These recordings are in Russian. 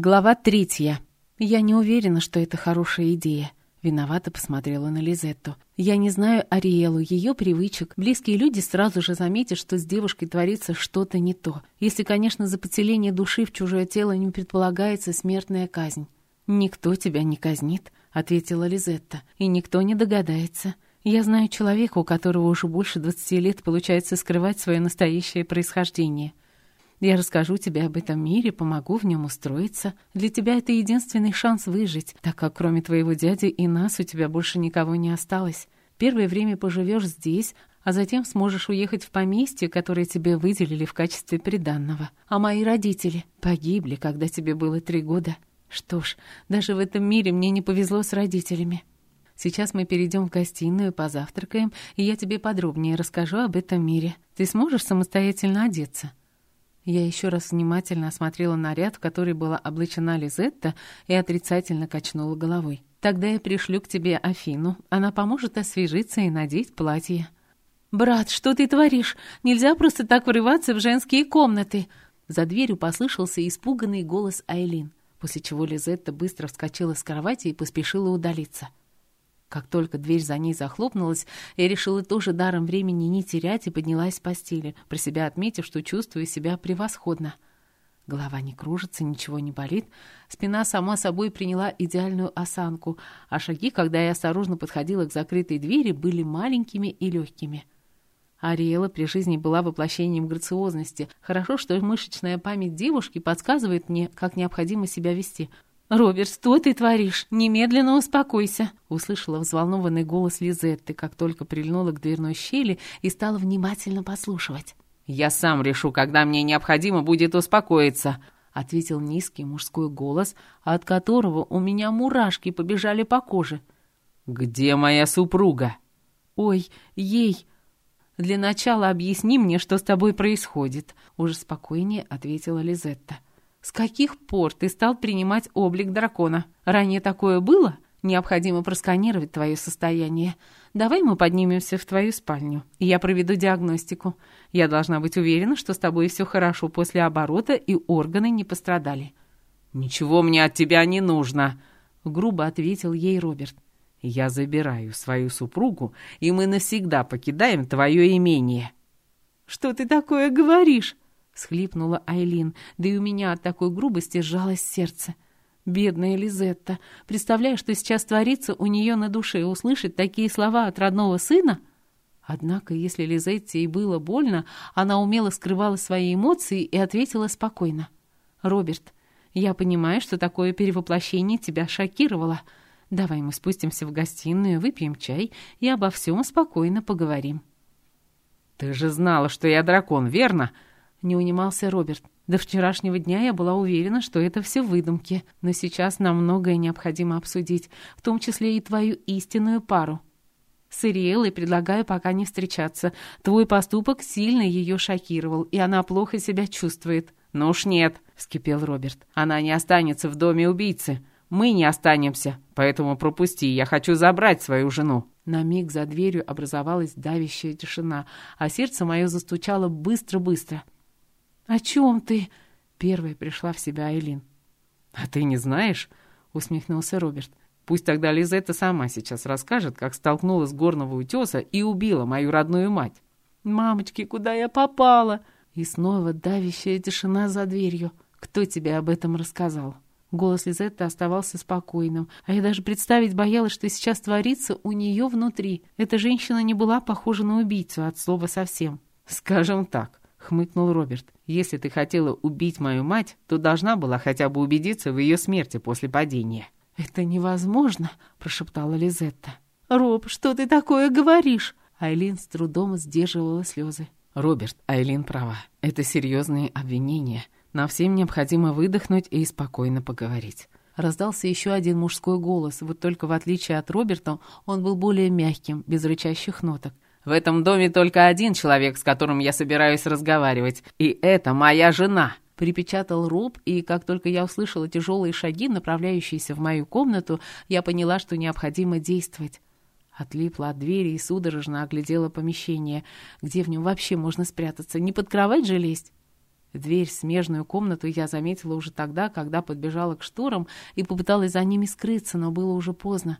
Глава третья. Я не уверена, что это хорошая идея. Виновато посмотрела на Лизетту. Я не знаю Ариэлу, ее привычек. Близкие люди сразу же заметят, что с девушкой творится что-то не то. Если, конечно, за поселение души в чужое тело не предполагается смертная казнь. «Никто тебя не казнит», — ответила Лизетта. «И никто не догадается. Я знаю человека, у которого уже больше двадцати лет получается скрывать свое настоящее происхождение. Я расскажу тебе об этом мире, помогу в нем устроиться. Для тебя это единственный шанс выжить, так как кроме твоего дяди и нас у тебя больше никого не осталось. Первое время поживешь здесь, а затем сможешь уехать в поместье, которое тебе выделили в качестве приданного. А мои родители погибли, когда тебе было три года. Что ж, даже в этом мире мне не повезло с родителями. Сейчас мы перейдем в гостиную, позавтракаем, и я тебе подробнее расскажу об этом мире. Ты сможешь самостоятельно одеться?» Я еще раз внимательно осмотрела наряд, в который была облачена Лизетта, и отрицательно качнула головой. «Тогда я пришлю к тебе Афину. Она поможет освежиться и надеть платье». «Брат, что ты творишь? Нельзя просто так врываться в женские комнаты!» За дверью послышался испуганный голос Айлин, после чего Лизетта быстро вскочила с кровати и поспешила удалиться. Как только дверь за ней захлопнулась, я решила тоже даром времени не терять и поднялась с постели, про себя отметив, что чувствую себя превосходно. Голова не кружится, ничего не болит. Спина сама собой приняла идеальную осанку, а шаги, когда я осторожно подходила к закрытой двери, были маленькими и легкими. Ариэла при жизни была воплощением грациозности. Хорошо, что мышечная память девушки подсказывает мне, как необходимо себя вести — «Роберт, что ты творишь? Немедленно успокойся!» Услышала взволнованный голос Лизетты, как только прильнула к дверной щели и стала внимательно послушивать. «Я сам решу, когда мне необходимо будет успокоиться», — ответил низкий мужской голос, от которого у меня мурашки побежали по коже. «Где моя супруга?» «Ой, ей...» «Для начала объясни мне, что с тобой происходит», — уже спокойнее ответила Лизетта. С каких пор ты стал принимать облик дракона? Ранее такое было? Необходимо просканировать твое состояние. Давай мы поднимемся в твою спальню, и я проведу диагностику. Я должна быть уверена, что с тобой все хорошо после оборота, и органы не пострадали». «Ничего мне от тебя не нужно», — грубо ответил ей Роберт. «Я забираю свою супругу, и мы навсегда покидаем твое имение». «Что ты такое говоришь?» Схлипнула Айлин, да и у меня от такой грубости сжалось сердце. Бедная Лизетта, представляя, что сейчас творится у нее на душе, услышать такие слова от родного сына? Однако, если Лизетте и было больно, она умело скрывала свои эмоции и ответила спокойно. «Роберт, я понимаю, что такое перевоплощение тебя шокировало. Давай мы спустимся в гостиную, выпьем чай и обо всем спокойно поговорим». «Ты же знала, что я дракон, верно?» Не унимался Роберт. До вчерашнего дня я была уверена, что это все выдумки, но сейчас нам многое необходимо обсудить, в том числе и твою истинную пару. С Ириэлой предлагаю пока не встречаться. Твой поступок сильно ее шокировал, и она плохо себя чувствует. «Ну уж нет», — вскипел Роберт. «Она не останется в доме убийцы. Мы не останемся. Поэтому пропусти, я хочу забрать свою жену». На миг за дверью образовалась давящая тишина, а сердце мое застучало быстро-быстро. «О чем ты?» — первой пришла в себя Айлин. «А ты не знаешь?» — усмехнулся Роберт. «Пусть тогда Лизетта сама сейчас расскажет, как столкнулась с горного утеса и убила мою родную мать». «Мамочки, куда я попала?» И снова давящая тишина за дверью. «Кто тебе об этом рассказал?» Голос Лизетты оставался спокойным, а я даже представить боялась, что сейчас творится у нее внутри. Эта женщина не была похожа на убийцу от слова совсем. «Скажем так», — хмыкнул Роберт. «Если ты хотела убить мою мать, то должна была хотя бы убедиться в ее смерти после падения». «Это невозможно», — прошептала Лизетта. «Роб, что ты такое говоришь?» Айлин с трудом сдерживала слезы. «Роберт, Айлин права. Это серьезные обвинения. Нам всем необходимо выдохнуть и спокойно поговорить». Раздался еще один мужской голос, вот только в отличие от Роберта он был более мягким, без рычащих ноток. В этом доме только один человек, с которым я собираюсь разговаривать, и это моя жена!» Припечатал Роб, и как только я услышала тяжелые шаги, направляющиеся в мою комнату, я поняла, что необходимо действовать. Отлипла от двери и судорожно оглядела помещение. Где в нем вообще можно спрятаться? Не под кровать же лезть? Дверь в смежную комнату я заметила уже тогда, когда подбежала к шторам и попыталась за ними скрыться, но было уже поздно.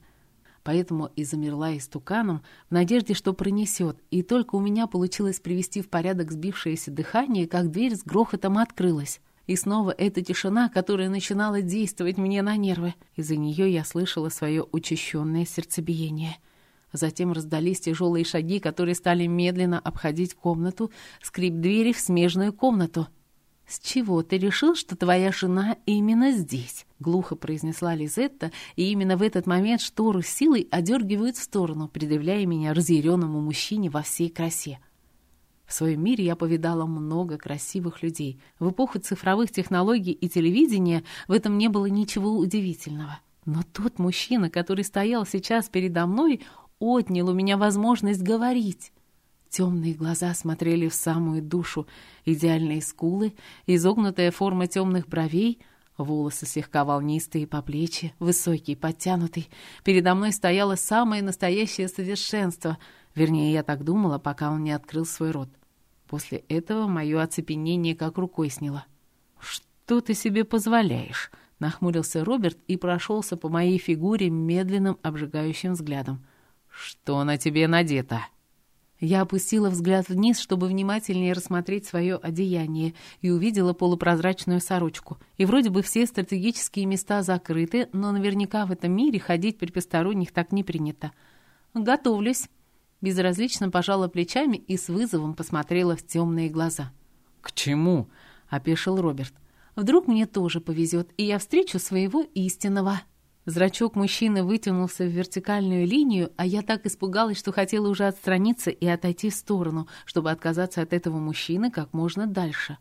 Поэтому и замерла истуканом в надежде, что пронесет, и только у меня получилось привести в порядок сбившееся дыхание, как дверь с грохотом открылась. И снова эта тишина, которая начинала действовать мне на нервы. Из-за нее я слышала свое учащенное сердцебиение. Затем раздались тяжелые шаги, которые стали медленно обходить комнату, скрип двери в смежную комнату — «С чего ты решил, что твоя жена именно здесь?» — глухо произнесла Лизетта, и именно в этот момент штору силой одергивают в сторону, предъявляя меня разъяренному мужчине во всей красе. В своем мире я повидала много красивых людей. В эпоху цифровых технологий и телевидения в этом не было ничего удивительного. Но тот мужчина, который стоял сейчас передо мной, отнял у меня возможность говорить. Темные глаза смотрели в самую душу, идеальные скулы, изогнутая форма темных бровей, волосы слегка волнистые по плечи, высокий, подтянутый. Передо мной стояло самое настоящее совершенство, вернее, я так думала, пока он не открыл свой рот. После этого мое оцепенение как рукой сняло. «Что ты себе позволяешь?» — нахмурился Роберт и прошелся по моей фигуре медленным обжигающим взглядом. «Что на тебе надето?» Я опустила взгляд вниз, чтобы внимательнее рассмотреть свое одеяние, и увидела полупрозрачную сорочку. И вроде бы все стратегические места закрыты, но наверняка в этом мире ходить при посторонних так не принято. «Готовлюсь». Безразлично пожала плечами и с вызовом посмотрела в темные глаза. «К чему?» — опешил Роберт. «Вдруг мне тоже повезет, и я встречу своего истинного». Зрачок мужчины вытянулся в вертикальную линию, а я так испугалась, что хотела уже отстраниться и отойти в сторону, чтобы отказаться от этого мужчины как можно дальше.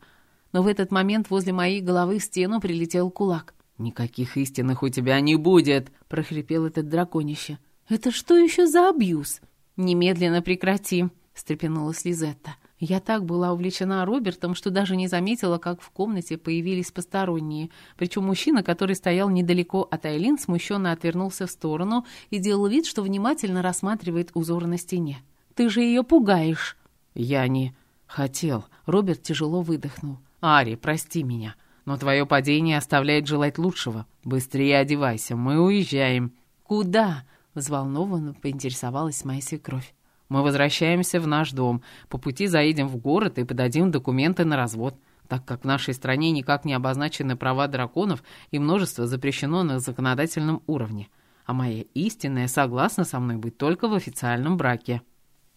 Но в этот момент возле моей головы в стену прилетел кулак. «Никаких истинных у тебя не будет!» — прохрипел этот драконище. «Это что еще за абьюз?» «Немедленно прекрати!» — встрепенулась Лизетта. Я так была увлечена Робертом, что даже не заметила, как в комнате появились посторонние. Причем мужчина, который стоял недалеко от Айлин, смущенно отвернулся в сторону и делал вид, что внимательно рассматривает узор на стене. «Ты же ее пугаешь!» «Я не хотел». Роберт тяжело выдохнул. «Ари, прости меня, но твое падение оставляет желать лучшего. Быстрее одевайся, мы уезжаем». «Куда?» — взволнованно поинтересовалась моя свекровь. Мы возвращаемся в наш дом. По пути заедем в город и подадим документы на развод, так как в нашей стране никак не обозначены права драконов и множество запрещено на законодательном уровне. А моя истинная согласна со мной быть только в официальном браке».